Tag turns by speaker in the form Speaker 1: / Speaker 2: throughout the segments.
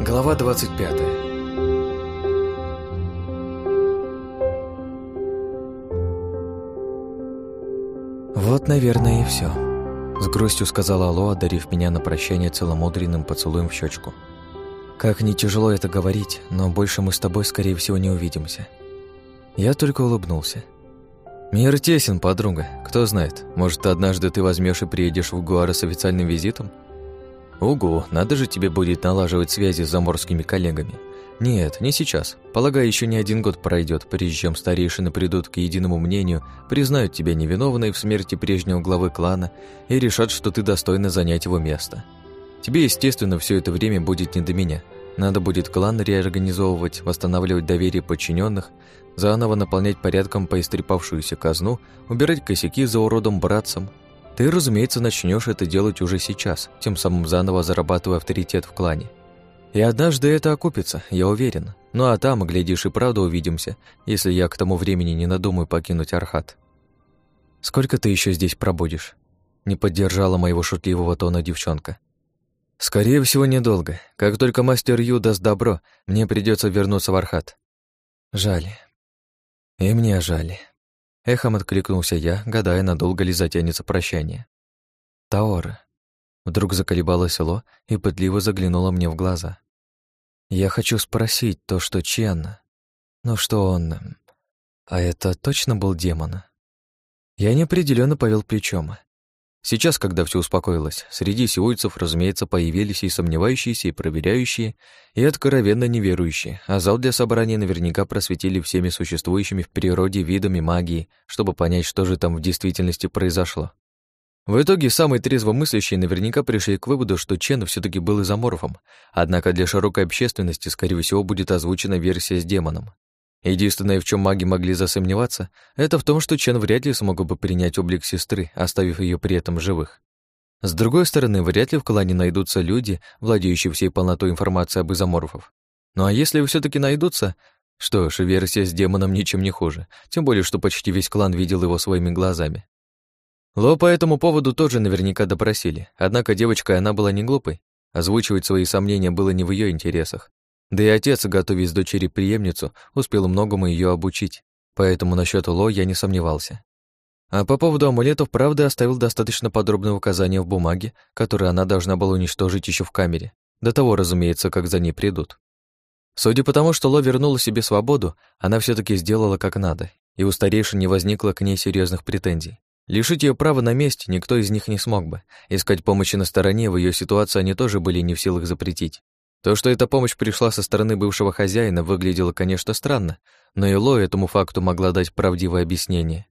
Speaker 1: Глава 25 «Вот, наверное, и все, с грустью сказала Алло, одарив меня на прощание целомудренным поцелуем в щечку. «Как не тяжело это говорить, но больше мы с тобой, скорее всего, не увидимся». Я только улыбнулся. «Мир тесен, подруга. Кто знает, может, однажды ты возьмешь и приедешь в Гуара с официальным визитом?» «Угу, надо же тебе будет налаживать связи с заморскими коллегами. Нет, не сейчас. Полагаю, еще не один год пройдет, прежде чем старейшины придут к единому мнению, признают тебя невиновной в смерти прежнего главы клана и решат, что ты достойна занять его место. Тебе, естественно, все это время будет не до меня. Надо будет клан реорганизовывать, восстанавливать доверие подчиненных, заново наполнять порядком поистрепавшуюся казну, убирать косяки за уродом братцем, ты, разумеется, начнешь это делать уже сейчас, тем самым заново зарабатывая авторитет в клане. И однажды это окупится, я уверен. Ну а там, глядишь, и правда увидимся, если я к тому времени не надумаю покинуть Архат. Сколько ты еще здесь пробудешь? Не поддержала моего шутливого тона девчонка. Скорее всего, недолго. Как только мастер Ю даст добро, мне придется вернуться в Архат. Жаль. И мне жаль. Эхом откликнулся я, гадая, надолго ли затянется прощание. Таора. Вдруг заколебалось село и пытливо заглянула мне в глаза. Я хочу спросить то, что Чен. Ну что он... А это точно был демон? Я неопределенно повел плечом. Сейчас, когда все успокоилось, среди сиуйцев, разумеется, появились и сомневающиеся, и проверяющие, и откровенно неверующие, а зал для собрания наверняка просветили всеми существующими в природе видами магии, чтобы понять, что же там в действительности произошло. В итоге самые трезвомыслящие наверняка пришли к выводу, что Чен все таки был изоморфом, однако для широкой общественности, скорее всего, будет озвучена версия с демоном. Единственное, в чем маги могли засомневаться, это в том, что Чен вряд ли смог бы принять облик сестры, оставив ее при этом живых. С другой стороны, вряд ли в клане найдутся люди, владеющие всей полнотой информации об изоморфов. Ну а если все таки найдутся, что ж, версия с демоном ничем не хуже, тем более, что почти весь клан видел его своими глазами. Ло по этому поводу тоже наверняка допросили, однако девочка она была не глупой, озвучивать свои сомнения было не в ее интересах, да и отец, готовясь дочери преемницу, успел многому ее обучить, поэтому насчет Ло я не сомневался. А по поводу амулетов, правда, оставил достаточно подробное указание в бумаге, которое она должна была уничтожить еще в камере, до того, разумеется, как за ней придут. Судя по тому, что Ло вернула себе свободу, она все таки сделала как надо, и у старейшин не возникло к ней серьезных претензий. Лишить ее права на месть никто из них не смог бы. Искать помощи на стороне в ее ситуации они тоже были не в силах запретить. То, что эта помощь пришла со стороны бывшего хозяина, выглядело, конечно, странно, но и Ло этому факту могла дать правдивое объяснение.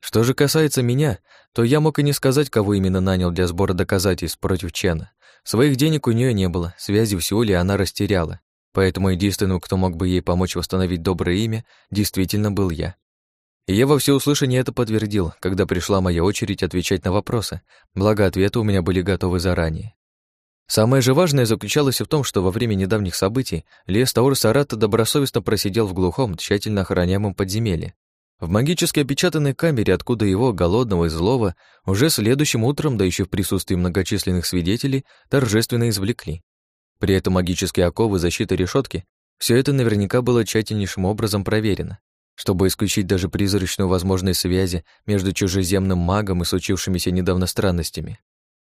Speaker 1: Что же касается меня, то я мог и не сказать, кого именно нанял для сбора доказательств против Чена. Своих денег у нее не было, связи в Сеуле она растеряла, поэтому единственным, кто мог бы ей помочь восстановить доброе имя, действительно был я. И я во всеуслышание это подтвердил, когда пришла моя очередь отвечать на вопросы, благо ответы у меня были готовы заранее. Самое же важное заключалось в том, что во время недавних событий Лес Таур Сарата добросовестно просидел в глухом, тщательно охраняемом подземелье. В магически опечатанной камере, откуда его, голодного и злого, уже следующим утром, да еще в присутствии многочисленных свидетелей, торжественно извлекли. При этом магические оковы, защиты решетки все это наверняка было тщательнейшим образом проверено, чтобы исключить даже призрачную возможность связи между чужеземным магом и случившимися недавно странностями.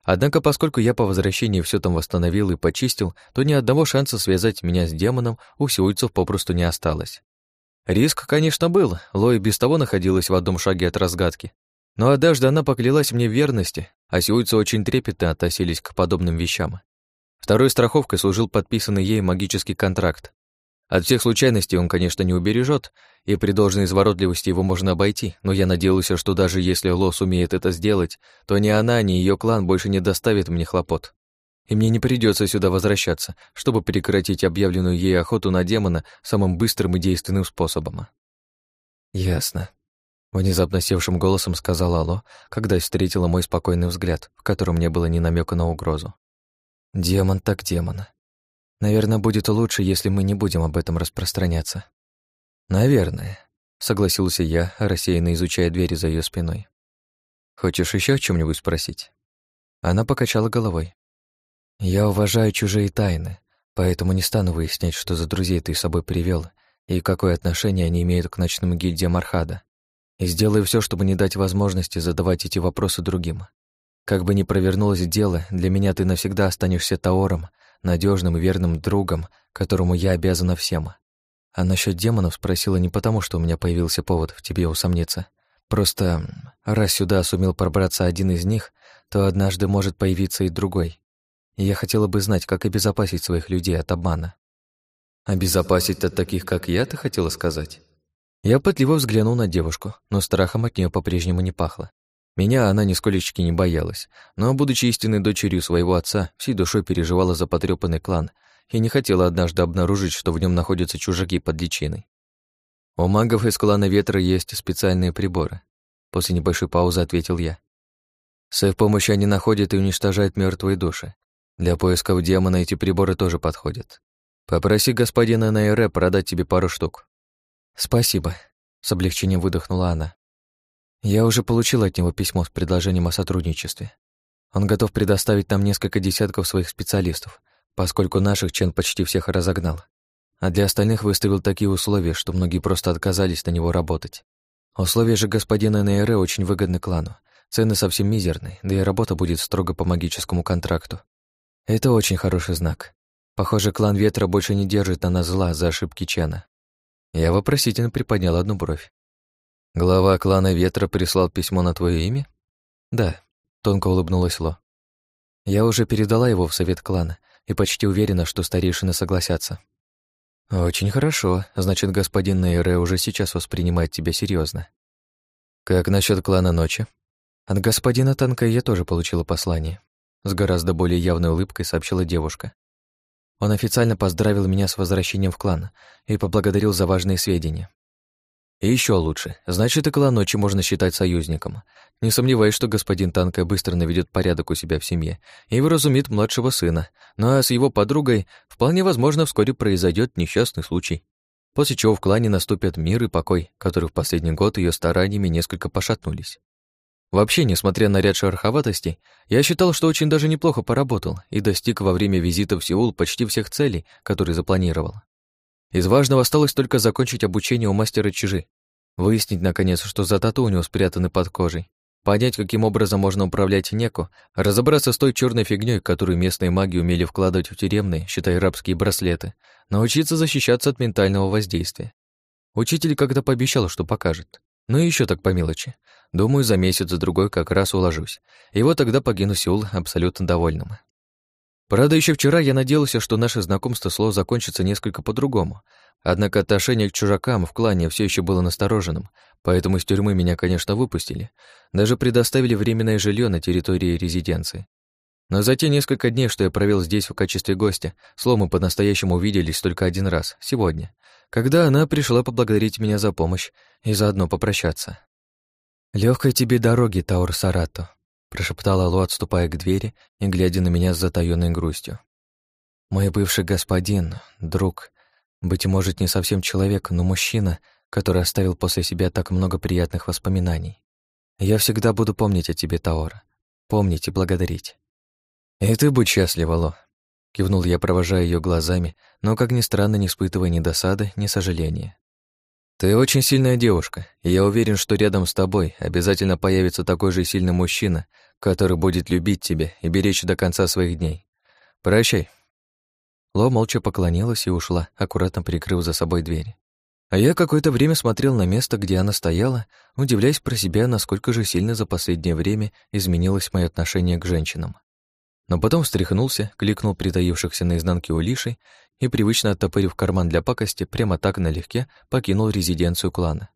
Speaker 1: Однако, поскольку я по возвращении все там восстановил и почистил, то ни одного шанса связать меня с демоном у сеульцев попросту не осталось. Риск, конечно, был, Лои без того находилась в одном шаге от разгадки. Но однажды она поклялась мне в верности, а сеульцы очень трепетно относились к подобным вещам. Второй страховкой служил подписанный ей магический контракт, от всех случайностей он, конечно, не убережет, и при должной изворотливости его можно обойти, но я надеялся, что даже если Лос умеет это сделать, то ни она, ни ее клан больше не доставит мне хлопот. И мне не придется сюда возвращаться, чтобы прекратить объявленную ей охоту на демона самым быстрым и действенным способом. «Ясно», — внезапно севшим голосом сказала Алло, когда встретила мой спокойный взгляд, в котором не было ни намека на угрозу. «Демон так демон. Наверное, будет лучше, если мы не будем об этом распространяться. Наверное, согласился я, рассеянно изучая двери за ее спиной. Хочешь еще о чем нибудь спросить? Она покачала головой. Я уважаю чужие тайны, Поэтому не стану выяснять, что за друзей ты с собой привел и какое отношение они имеют к ночным гильдиям Архада. И сделаю все, чтобы не дать возможности задавать эти вопросы другим. Как бы ни провернулось дело, для меня ты навсегда останешься Таором, надежным и верным другом, которому я обязана всем. А насчет демонов спросила не потому, что у меня появился повод в тебе усомниться. Просто раз сюда сумел пробраться один из них, то однажды может появиться и другой. И я хотела бы знать, как обезопасить своих людей от обмана. Обезопасить от таких, как я, ты хотела сказать? Я пытливо взглянул на девушку, но страхом от нее по-прежнему не пахло. Меня она нисколечки не боялась, но, будучи истинной дочерью своего отца, всей душой переживала за потрёпанный клан и не хотела однажды обнаружить, что в нем находятся чужаки под личиной. У магов из клана Ветра есть специальные приборы. После небольшой паузы ответил я. С их помощью они находят и уничтожают мертвые души. Для поисков демона эти приборы тоже подходят. Попроси господина Найре продать тебе пару штук. Спасибо, с облегчением выдохнула она. Я уже получила от него письмо с предложением о сотрудничестве. Он готов предоставить нам несколько десятков своих специалистов, поскольку наших Чен почти всех разогнал. А для остальных выставил такие условия, что многие просто отказались на него работать. Условия же господина Нейре очень выгодны клану. Цены совсем мизерные, да и работа будет строго по магическому контракту. Это очень хороший знак. Похоже, клан Ветра больше не держит на нас зла за ошибки Чена. Я вопросительно приподнял одну бровь. Глава клана Ветра прислал письмо на твое имя? Да, тонко улыбнулась Ло. Я уже передала его в совет клана и почти уверена, что старейшины согласятся. Очень хорошо, значит, господин Нейре уже сейчас воспринимает тебя серьезно. Как насчет клана Ночи? От господина Танка я тоже получила послание. С гораздо более явной улыбкой сообщила девушка. Он официально поздравил меня с возвращением в клан и поблагодарил за важные сведения. И еще лучше. Значит, клан ночи можно считать союзником. Не сомневаюсь, что господин Танка быстро наведет порядок у себя в семье и вразумит младшего сына. Ну а с его подругой вполне возможно вскоре произойдет несчастный случай. После чего в клане наступят мир и покой, которые в последний год ее стараниями несколько пошатнулись. Вообще, несмотря на ряд шероховатостей, я считал, что очень даже неплохо поработал и достиг во время визита в Сеул почти всех целей, которые запланировал. Из важного осталось только закончить обучение у мастера Чижи, выяснить, наконец, что за тату у него спрятаны под кожей, понять, каким образом можно управлять Неку, разобраться с той черной фигней, которую местные маги умели вкладывать в тюремные, считай, рабские браслеты, научиться защищаться от ментального воздействия. Учитель когда пообещал, что покажет. Ну и еще так по мелочи. Думаю, за месяц-другой как раз уложусь. И вот тогда покину Сеул абсолютно довольным. Правда, еще вчера я надеялся, что наше знакомство слов закончится несколько по-другому. Однако отношение к чужакам в клане все еще было настороженным, поэтому из тюрьмы меня, конечно, выпустили. Даже предоставили временное жилье на территории резиденции. Но за те несколько дней, что я провел здесь в качестве гостя, с Ломой по-настоящему увиделись только один раз, сегодня, когда она пришла поблагодарить меня за помощь и заодно попрощаться. Легкой тебе дороги, Таур Сарато», — прошептала Лу, отступая к двери и глядя на меня с затаённой грустью. «Мой бывший господин, друг, быть может, не совсем человек, но мужчина, который оставил после себя так много приятных воспоминаний. Я всегда буду помнить о тебе, Таора, помнить и благодарить». «И ты будь счастлива, Ло», — кивнул я, провожая ее глазами, но, как ни странно, не испытывая ни досады, ни сожаления. «Ты очень сильная девушка, и я уверен, что рядом с тобой обязательно появится такой же сильный мужчина, который будет любить тебя и беречь до конца своих дней. Прощай». Ло молча поклонилась и ушла, аккуратно прикрыв за собой дверь. А я какое-то время смотрел на место, где она стояла, удивляясь про себя, насколько же сильно за последнее время изменилось мое отношение к женщинам но потом встряхнулся, кликнул притаившихся на изнанке улишей и, привычно оттопырив карман для пакости, прямо так налегке покинул резиденцию клана.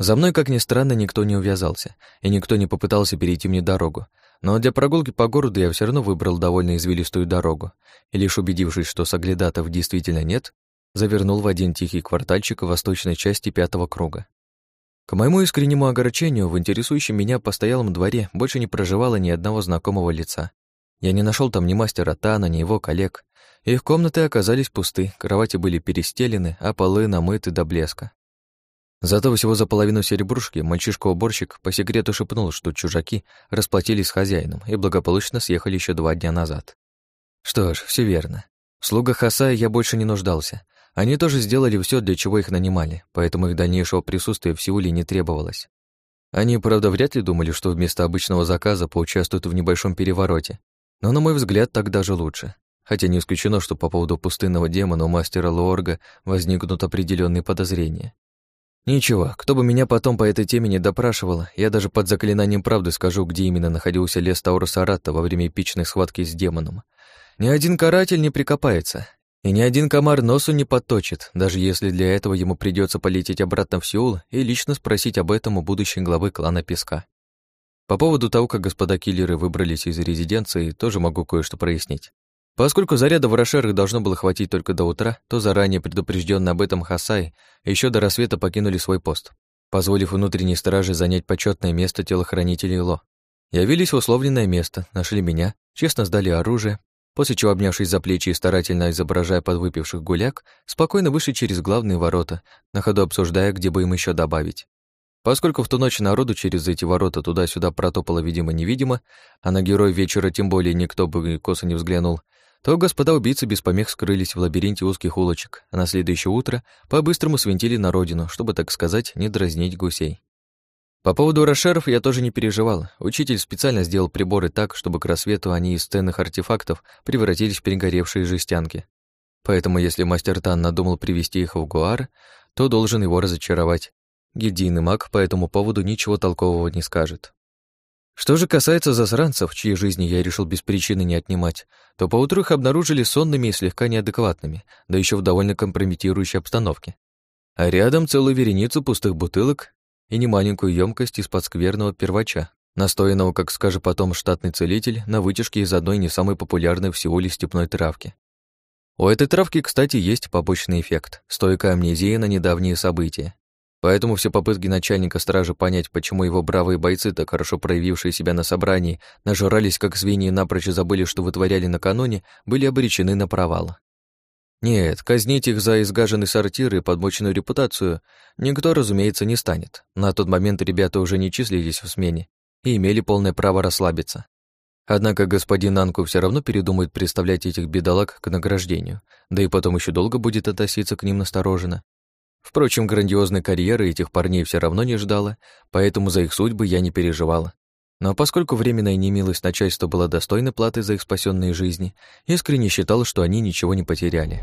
Speaker 1: За мной, как ни странно, никто не увязался, и никто не попытался перейти мне дорогу, но для прогулки по городу я все равно выбрал довольно извилистую дорогу, и лишь убедившись, что соглядатов действительно нет, завернул в один тихий квартальчик в восточной части пятого круга. К моему искреннему огорчению, в интересующем меня постоялом дворе больше не проживало ни одного знакомого лица, я не нашел там ни мастера Тана, ни его коллег. Их комнаты оказались пусты, кровати были перестелены, а полы намыты до блеска. Зато всего за половину серебрушки мальчишка-уборщик по секрету шепнул, что чужаки расплатились с хозяином и благополучно съехали еще два дня назад. Что ж, все верно. В слугах Хасая я больше не нуждался. Они тоже сделали все, для чего их нанимали, поэтому их дальнейшего присутствия в Сеуле не требовалось. Они, правда, вряд ли думали, что вместо обычного заказа поучаствуют в небольшом перевороте. Но, на мой взгляд, так даже лучше. Хотя не исключено, что по поводу пустынного демона у мастера Лорга возникнут определенные подозрения. Ничего, кто бы меня потом по этой теме не допрашивал, я даже под заклинанием правды скажу, где именно находился лес Тауруса Ратта во время эпичной схватки с демоном. Ни один каратель не прикопается, и ни один комар носу не подточит, даже если для этого ему придется полететь обратно в Сеул и лично спросить об этом у будущей главы клана Песка. По поводу того, как господа киллеры выбрались из резиденции, тоже могу кое-что прояснить. Поскольку заряда в Рошерах должно было хватить только до утра, то заранее предупрежденный об этом Хасай еще до рассвета покинули свой пост, позволив внутренней страже занять почетное место телохранителей Ло. Явились в условленное место, нашли меня, честно сдали оружие, после чего, обнявшись за плечи и старательно изображая подвыпивших гуляк, спокойно вышли через главные ворота, на ходу обсуждая, где бы им еще добавить. Поскольку в ту ночь народу через эти ворота туда-сюда протопало видимо-невидимо, а на герой вечера тем более никто бы косо не взглянул, то господа убийцы без помех скрылись в лабиринте узких улочек, а на следующее утро по-быстрому свинтили на родину, чтобы, так сказать, не дразнить гусей. По поводу расшеров я тоже не переживал. Учитель специально сделал приборы так, чтобы к рассвету они из ценных артефактов превратились в перегоревшие жестянки. Поэтому если мастер Тан надумал привести их в Гуар, то должен его разочаровать. Гильдийный маг по этому поводу ничего толкового не скажет. Что же касается засранцев, чьи жизни я решил без причины не отнимать, то поутру их обнаружили сонными и слегка неадекватными, да еще в довольно компрометирующей обстановке. А рядом целую вереницу пустых бутылок и немаленькую емкость из-под скверного первача, настоянного, как скажет потом штатный целитель, на вытяжке из одной не самой популярной в Сеуле степной травки. У этой травки, кстати, есть побочный эффект – стойкая амнезия на недавние события. Поэтому все попытки начальника стражи понять, почему его бравые бойцы, так хорошо проявившие себя на собрании, нажрались как свиньи и напрочь забыли, что вытворяли накануне, были обречены на провал. Нет, казнить их за изгаженный сортир и подмоченную репутацию никто, разумеется, не станет. На тот момент ребята уже не числились в смене и имели полное право расслабиться. Однако господин Анку все равно передумает представлять этих бедолаг к награждению, да и потом еще долго будет относиться к ним настороженно, Впрочем, грандиозной карьеры этих парней все равно не ждала, поэтому за их судьбы я не переживала. Но поскольку временная немилость начальства была достойной платы за их спасенные жизни, искренне считал, что они ничего не потеряли.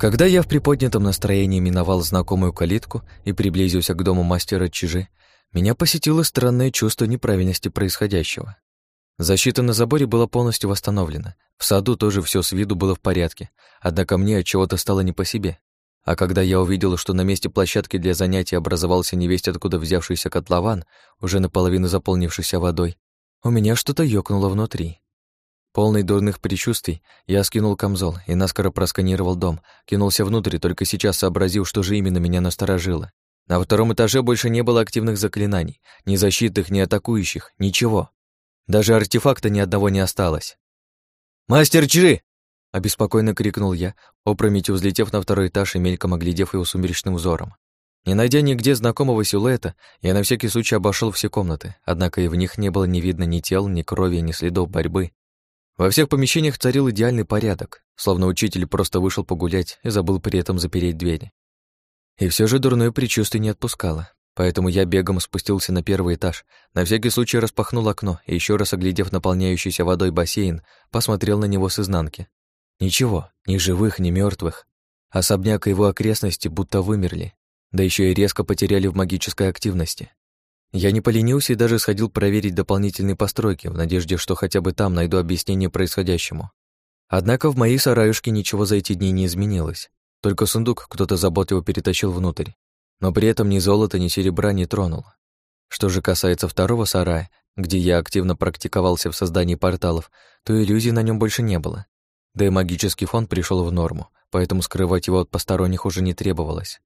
Speaker 1: Когда я в приподнятом настроении миновал знакомую калитку и приблизился к дому мастера Чижи, меня посетило странное чувство неправильности происходящего. Защита на заборе была полностью восстановлена. В саду тоже все с виду было в порядке, однако мне от чего-то стало не по себе. А когда я увидел, что на месте площадки для занятий образовался невесть откуда взявшийся котлован, уже наполовину заполнившийся водой, у меня что-то ёкнуло внутри. Полный дурных предчувствий, я скинул камзол и наскоро просканировал дом, кинулся внутрь, только сейчас сообразил, что же именно меня насторожило. На втором этаже больше не было активных заклинаний, ни защитных, ни атакующих, ничего. Даже артефакта ни одного не осталось. «Мастер Чжи!» — обеспокоенно крикнул я, опрометью взлетев на второй этаж и мельком оглядев его сумеречным взором. Не найдя нигде знакомого силуэта, я на всякий случай обошел все комнаты, однако и в них не было ни видно ни тел, ни крови, ни следов борьбы. Во всех помещениях царил идеальный порядок, словно учитель просто вышел погулять и забыл при этом запереть двери. И все же дурное предчувствие не отпускало. Поэтому я бегом спустился на первый этаж, на всякий случай распахнул окно и еще раз оглядев наполняющийся водой бассейн, посмотрел на него с изнанки. Ничего, ни живых, ни мертвых. Особняк и его окрестности будто вымерли, да еще и резко потеряли в магической активности. Я не поленился и даже сходил проверить дополнительные постройки в надежде, что хотя бы там найду объяснение происходящему. Однако в моей сараюшке ничего за эти дни не изменилось. Только сундук кто-то заботливо перетащил внутрь но при этом ни золота, ни серебра не тронул. Что же касается второго сарая, где я активно практиковался в создании порталов, то иллюзий на нем больше не было. Да и магический фон пришел в норму, поэтому скрывать его от посторонних уже не требовалось.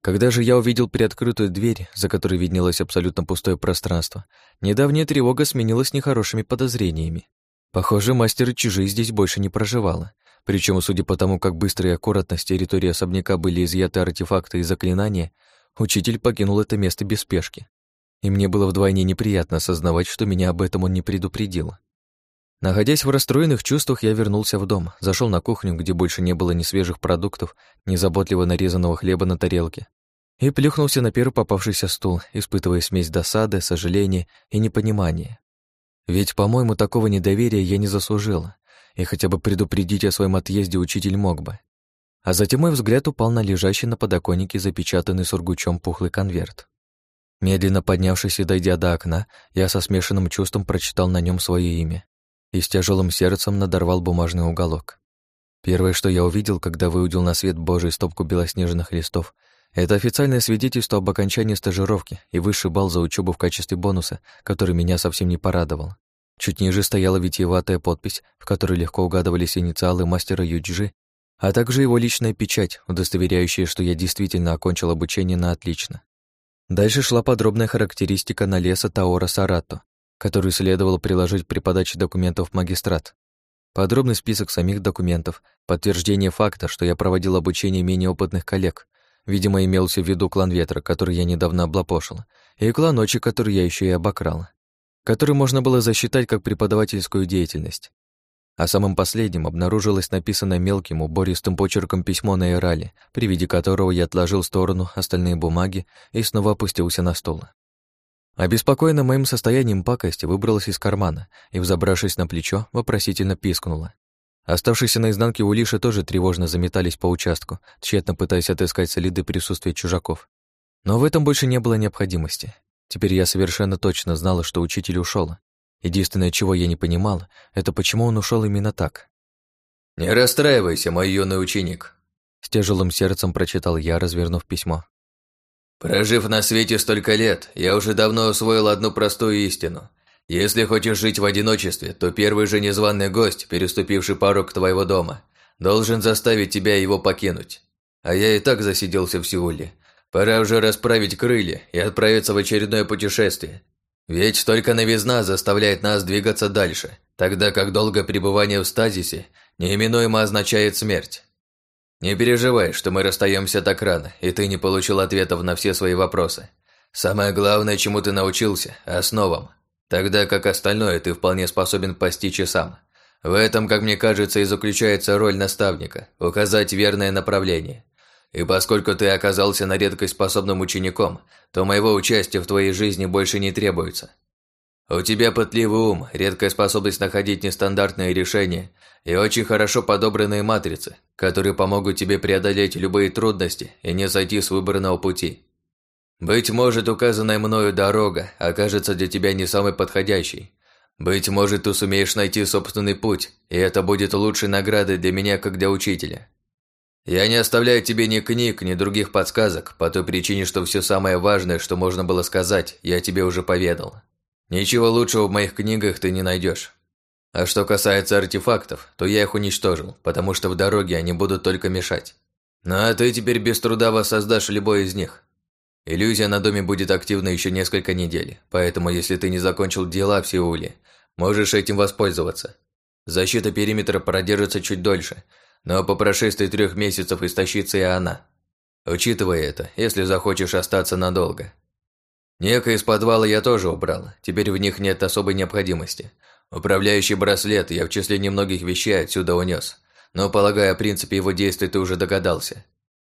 Speaker 1: Когда же я увидел приоткрытую дверь, за которой виднелось абсолютно пустое пространство, недавняя тревога сменилась нехорошими подозрениями. Похоже, мастер чужие здесь больше не проживала, причем, судя по тому, как быстро и аккуратно с территории особняка были изъяты артефакты и заклинания, учитель покинул это место без спешки. И мне было вдвойне неприятно осознавать, что меня об этом он не предупредил. Находясь в расстроенных чувствах, я вернулся в дом, зашел на кухню, где больше не было ни свежих продуктов, ни заботливо нарезанного хлеба на тарелке, и плюхнулся на первый попавшийся стул, испытывая смесь досады, сожаления и непонимания. Ведь, по-моему, такого недоверия я не заслужила, и хотя бы предупредить о своем отъезде учитель мог бы. А затем мой взгляд упал на лежащий на подоконнике запечатанный сургучом пухлый конверт. Медленно поднявшись и дойдя до окна, я со смешанным чувством прочитал на нем свое имя и с тяжелым сердцем надорвал бумажный уголок. Первое, что я увидел, когда выудил на свет Божий стопку белоснежных листов, это официальное свидетельство об окончании стажировки и высший балл за учебу в качестве бонуса, который меня совсем не порадовал. Чуть ниже стояла витиеватая подпись, в которой легко угадывались инициалы мастера Юджи, а также его личная печать, удостоверяющая, что я действительно окончил обучение на отлично. Дальше шла подробная характеристика налеса Таора Сарато, которую следовало приложить при подаче документов в магистрат. Подробный список самих документов, подтверждение факта, что я проводил обучение менее опытных коллег, видимо, имелся в виду клан Ветра, который я недавно облапошил, и клан Ночи, который я еще и обокрал, который можно было засчитать как преподавательскую деятельность. А самым последним обнаружилось написанное мелким убористым почерком письмо на Ирале, при виде которого я отложил в сторону остальные бумаги и снова опустился на стол. Обеспокоенная моим состоянием пакость выбралась из кармана и, взобравшись на плечо, вопросительно пискнула. Оставшиеся на изнанке улиши тоже тревожно заметались по участку, тщетно пытаясь отыскать следы присутствия чужаков. Но в этом больше не было необходимости. Теперь я совершенно точно знала, что учитель ушел. Единственное, чего я не понимала, это почему он ушел именно так.
Speaker 2: «Не расстраивайся, мой юный ученик», —
Speaker 1: с тяжелым сердцем прочитал я, развернув письмо.
Speaker 2: Прожив на свете столько лет, я уже давно усвоил одну простую истину. Если хочешь жить в одиночестве, то первый же незваный гость, переступивший порог твоего дома, должен заставить тебя его покинуть. А я и так засиделся в Сеуле. Пора уже расправить крылья и отправиться в очередное путешествие. Ведь только новизна заставляет нас двигаться дальше, тогда как долгое пребывание в стазисе неименуемо означает смерть. Не переживай, что мы расстаемся так рано, и ты не получил ответов на все свои вопросы. Самое главное, чему ты научился – основам. Тогда как остальное ты вполне способен постичь и сам. В этом, как мне кажется, и заключается роль наставника – указать верное направление. И поскольку ты оказался на редкость способным учеником, то моего участия в твоей жизни больше не требуется. У тебя пытливый ум, редкая способность находить нестандартные решения и очень хорошо подобранные матрицы, которые помогут тебе преодолеть любые трудности и не сойти с выбранного пути. Быть может, указанная мною дорога окажется для тебя не самой подходящей. Быть может, ты сумеешь найти собственный путь, и это будет лучшей наградой для меня, как для учителя. Я не оставляю тебе ни книг, ни других подсказок, по той причине, что все самое важное, что можно было сказать, я тебе уже поведал. Ничего лучшего в моих книгах ты не найдешь. А что касается артефактов, то я их уничтожил, потому что в дороге они будут только мешать. Ну а ты теперь без труда воссоздашь любой из них. Иллюзия на доме будет активна еще несколько недель, поэтому если ты не закончил дела в Сеуле, можешь этим воспользоваться. Защита периметра продержится чуть дольше, но по прошествии трех месяцев истощится и она. Учитывая это, если захочешь остаться надолго, Неко из подвала я тоже убрал, теперь в них нет особой необходимости. Управляющий браслет я в числе немногих вещей отсюда унес, но, полагаю, о принципе его действия ты уже догадался.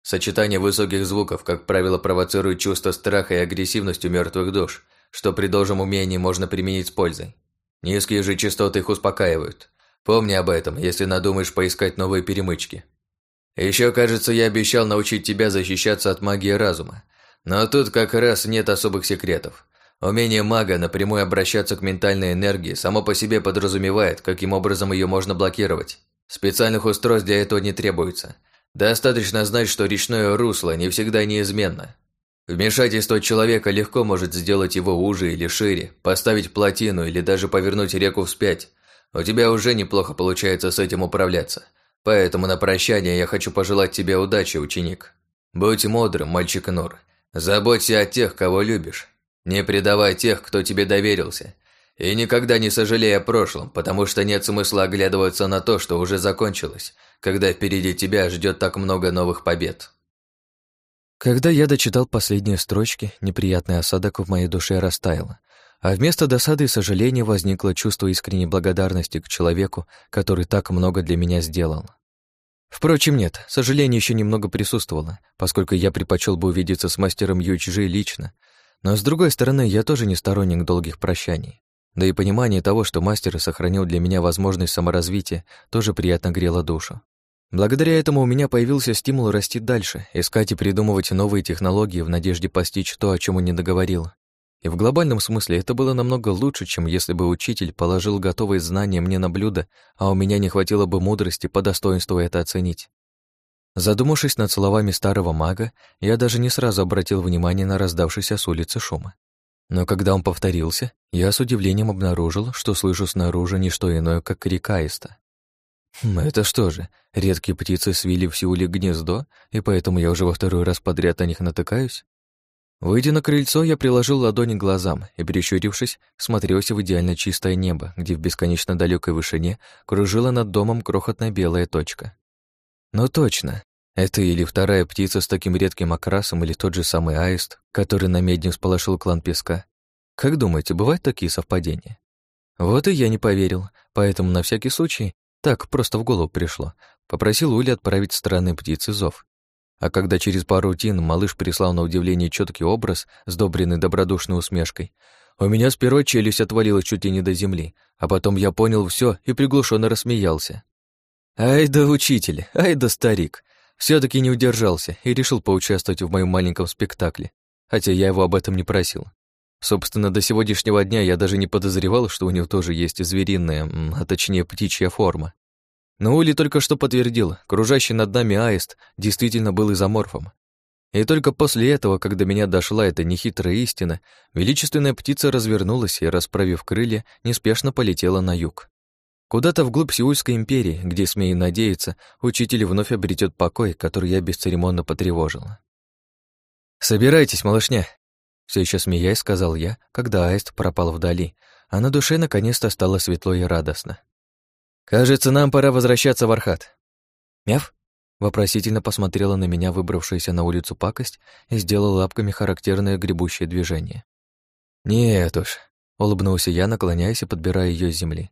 Speaker 2: Сочетание высоких звуков, как правило, провоцирует чувство страха и агрессивность у мертвых душ, что при должном умении можно применить с пользой. Низкие же частоты их успокаивают. Помни об этом, если надумаешь поискать новые перемычки. Еще, кажется, я обещал научить тебя защищаться от магии разума, но тут как раз нет особых секретов. Умение мага напрямую обращаться к ментальной энергии само по себе подразумевает, каким образом ее можно блокировать. Специальных устройств для этого не требуется. Достаточно знать, что речное русло не всегда неизменно. Вмешательство человека легко может сделать его уже или шире, поставить плотину или даже повернуть реку вспять. У тебя уже неплохо получается с этим управляться. Поэтому на прощание я хочу пожелать тебе удачи, ученик. Будь мудрым, мальчик Нур, Заботься о тех, кого любишь. Не предавай тех, кто тебе доверился. И никогда не сожалей о прошлом, потому что нет смысла оглядываться на то, что уже закончилось, когда впереди тебя ждет так много новых побед.
Speaker 1: Когда я дочитал последние строчки, неприятный осадок в моей душе растаял, а вместо досады и сожаления возникло чувство искренней благодарности к человеку, который так много для меня сделал. Впрочем, нет, сожаление еще немного присутствовало, поскольку я предпочел бы увидеться с мастером Ючжи лично, но, с другой стороны, я тоже не сторонник долгих прощаний. Да и понимание того, что мастер сохранил для меня возможность саморазвития, тоже приятно грело душу. Благодаря этому у меня появился стимул расти дальше, искать и придумывать новые технологии в надежде постичь то, о чем он не договорил. И в глобальном смысле это было намного лучше, чем если бы учитель положил готовые знания мне на блюдо, а у меня не хватило бы мудрости по достоинству это оценить. Задумавшись над словами старого мага, я даже не сразу обратил внимание на раздавшийся с улицы шум. Но когда он повторился, я с удивлением обнаружил, что слышу снаружи не что иное, как крик аиста. Хм, это что же, редкие птицы свили в Сеуле гнездо, и поэтому я уже во второй раз подряд на них натыкаюсь? Выйдя на крыльцо, я приложил ладони к глазам и, перещурившись, смотрелся в идеально чистое небо, где в бесконечно далекой вышине кружила над домом крохотная белая точка. Но точно, это или вторая птица с таким редким окрасом, или тот же самый аист, который на медне сполошил клан песка. Как думаете, бывают такие совпадения? Вот и я не поверил, поэтому на всякий случай так, просто в голову пришло. Попросил Ули отправить странные птицы зов. А когда через пару утин малыш прислал на удивление четкий образ, сдобренный добродушной усмешкой, у меня сперва челюсть отвалилась чуть ли не до земли, а потом я понял все и приглушенно рассмеялся. Ай да учитель, ай да старик. все таки не удержался и решил поучаствовать в моем маленьком спектакле, хотя я его об этом не просил. Собственно, до сегодняшнего дня я даже не подозревал, что у него тоже есть звериная, а точнее птичья форма. Но Ули только что подтвердил, кружащий над нами аист действительно был изоморфом. И только после этого, когда меня дошла эта нехитрая истина, величественная птица развернулась и, расправив крылья, неспешно полетела на юг. Куда-то вглубь Сеульской империи, где, смею надеяться, учитель вновь обретет покой, который я бесцеремонно потревожил. «Собирайтесь, малышня!» Все еще смеясь, сказал я, когда аист пропал вдали, а на душе наконец-то стало светло и радостно. «Кажется, нам пора возвращаться в Архат». «Мяв?» Вопросительно посмотрела на меня выбравшаяся на улицу пакость и сделала лапками характерное гребущее движение. «Нет уж», — улыбнулся я, наклоняясь и подбирая ее с земли.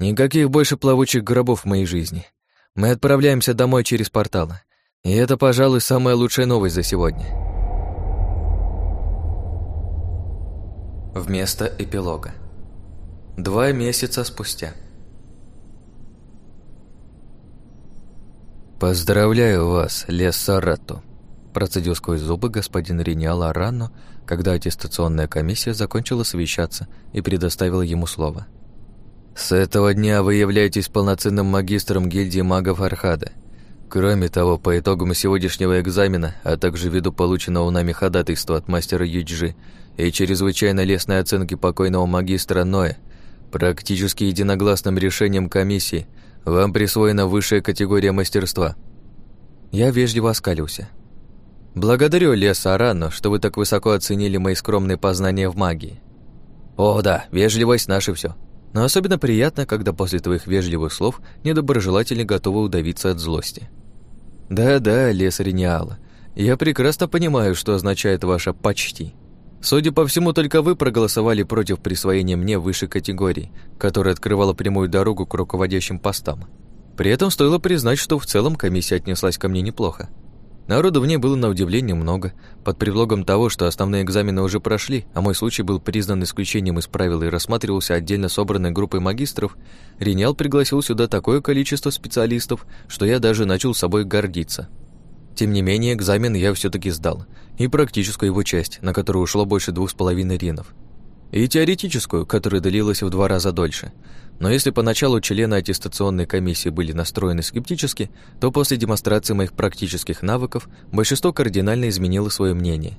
Speaker 1: «Никаких больше плавучих гробов в моей жизни. Мы отправляемся домой через портал. И это, пожалуй, самая лучшая новость за сегодня». Вместо эпилога. Два месяца спустя. «Поздравляю вас, Лес Сарату», – процедил сквозь зубы господин Риниал Аранно, когда аттестационная комиссия закончила совещаться и предоставила ему слово. «С этого дня вы являетесь полноценным магистром гильдии магов Архада. Кроме того, по итогам сегодняшнего экзамена, а также ввиду полученного нами ходатайства от мастера Юджи и чрезвычайно лестной оценки покойного магистра Ноя, практически единогласным решением комиссии вам присвоена высшая категория мастерства. Я вежливо оскалился. Благодарю, Леса Арано, что вы так высоко оценили мои скромные познания в магии. О да, вежливость наше все. Но особенно приятно, когда после твоих вежливых слов недоброжелатели готовы удавиться от злости. Да-да, Лес Рениала, я прекрасно понимаю, что означает ваше «почти». Судя по всему, только вы проголосовали против присвоения мне высшей категории, которая открывала прямую дорогу к руководящим постам. При этом стоило признать, что в целом комиссия отнеслась ко мне неплохо. Народу в ней было на удивление много, под предлогом того, что основные экзамены уже прошли, а мой случай был признан исключением из правил и рассматривался отдельно собранной группой магистров, Ринял пригласил сюда такое количество специалистов, что я даже начал собой гордиться. Тем не менее, экзамен я все таки сдал, и практическую его часть, на которую ушло больше двух с половиной ринов, и теоретическую, которая длилась в два раза дольше. Но если поначалу члены аттестационной комиссии были настроены скептически, то после демонстрации моих практических навыков большинство кардинально изменило свое мнение.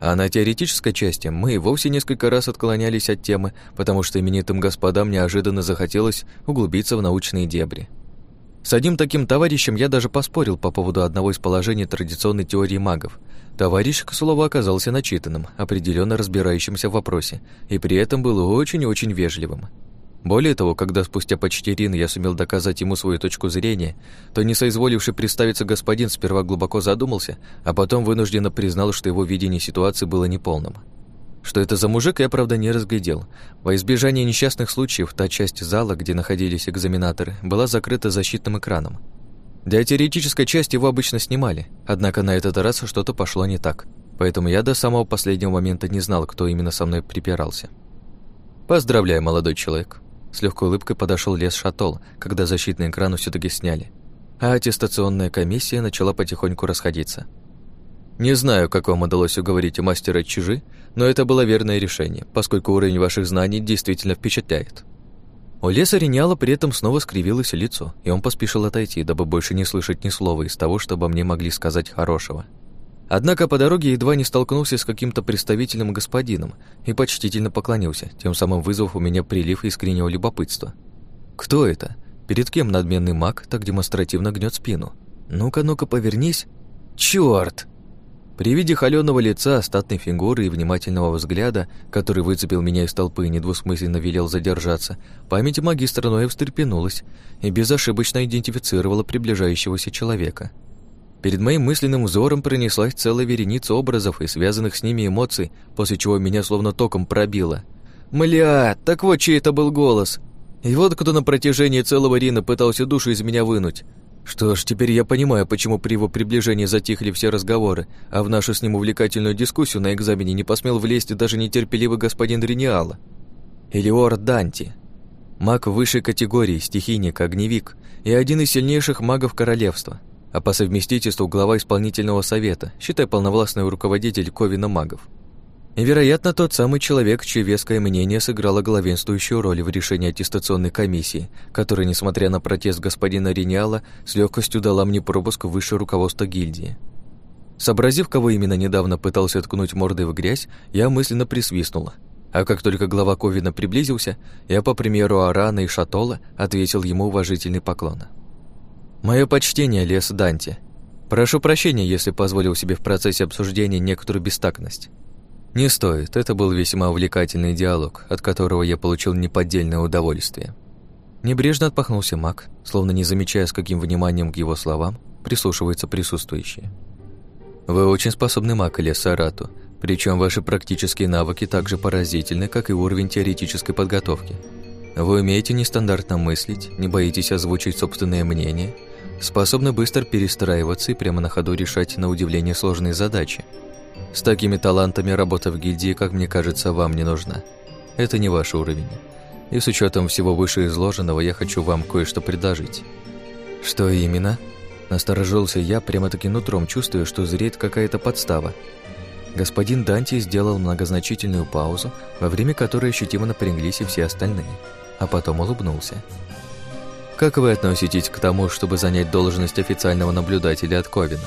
Speaker 1: А на теоретической части мы вовсе несколько раз отклонялись от темы, потому что именитым господам неожиданно захотелось углубиться в научные дебри. С одним таким товарищем я даже поспорил по поводу одного из положений традиционной теории магов. Товарищ, к слову, оказался начитанным, определенно разбирающимся в вопросе, и при этом был очень и очень вежливым. Более того, когда спустя почти рин я сумел доказать ему свою точку зрения, то не соизволивший представиться господин сперва глубоко задумался, а потом вынужденно признал, что его видение ситуации было неполным. Что это за мужик, я, правда, не разглядел. Во избежание несчастных случаев, та часть зала, где находились экзаменаторы, была закрыта защитным экраном. Для теоретической части его обычно снимали, однако на этот раз что-то пошло не так, поэтому я до самого последнего момента не знал, кто именно со мной припирался. «Поздравляю, молодой человек!» С легкой улыбкой подошел лес Шатол, когда защитный экран все таки сняли, а аттестационная комиссия начала потихоньку расходиться. Не знаю, как вам удалось уговорить мастера Чижи, но это было верное решение, поскольку уровень ваших знаний действительно впечатляет. У леса Реняла при этом снова скривилось лицо, и он поспешил отойти, дабы больше не слышать ни слова из того, что обо мне могли сказать хорошего. Однако по дороге едва не столкнулся с каким-то представительным господином и почтительно поклонился, тем самым вызвав у меня прилив искреннего любопытства. Кто это? Перед кем надменный маг так демонстративно гнет спину? Ну-ка, ну-ка, повернись. Чёрт! При виде холёного лица, статной фигуры и внимательного взгляда, который выцепил меня из толпы и недвусмысленно велел задержаться, память магистра Ноя встрепенулась и безошибочно идентифицировала приближающегося человека. Перед моим мысленным взором пронеслась целая вереница образов и связанных с ними эмоций, после чего меня словно током пробило. «Мля, так вот чей это был голос!» И вот кто на протяжении целого Рина пытался душу из меня вынуть. Что ж, теперь я понимаю, почему при его приближении затихли все разговоры, а в нашу с ним увлекательную дискуссию на экзамене не посмел влезть даже нетерпеливый господин Рениала. Элиор Данти. Маг высшей категории, стихийник, огневик и один из сильнейших магов королевства, а по совместительству глава исполнительного совета, считай полновластный руководитель Ковина магов. Вероятно, тот самый человек, чье веское мнение сыграло главенствующую роль в решении аттестационной комиссии, которая, несмотря на протест господина Риниала, с легкостью дала мне пропуск в высшее руководство гильдии. Сообразив, кого именно недавно пытался ткнуть мордой в грязь, я мысленно присвистнула. А как только глава Ковина приблизился, я, по примеру Арана и Шатола, ответил ему уважительный поклон. «Мое почтение, Лес Данте. Прошу прощения, если позволил себе в процессе обсуждения некоторую бестактность. Не стоит, это был весьма увлекательный диалог, от которого я получил неподдельное удовольствие. Небрежно отпахнулся маг, словно не замечая, с каким вниманием к его словам прислушиваются присутствующие. Вы очень способный маг, Илья Сарату, причем ваши практические навыки так же поразительны, как и уровень теоретической подготовки. Вы умеете нестандартно мыслить, не боитесь озвучить собственное мнение, способны быстро перестраиваться и прямо на ходу решать на удивление сложные задачи – с такими талантами работа в гильдии, как мне кажется, вам не нужна. Это не ваш уровень. И с учетом всего вышеизложенного я хочу вам кое-что предложить. Что именно? Насторожился я, прямо-таки нутром чувствуя, что зреет какая-то подстава. Господин Данти сделал многозначительную паузу, во время которой ощутимо напряглись и все остальные, а потом улыбнулся. «Как вы относитесь к тому, чтобы занять должность официального наблюдателя от Ковина?»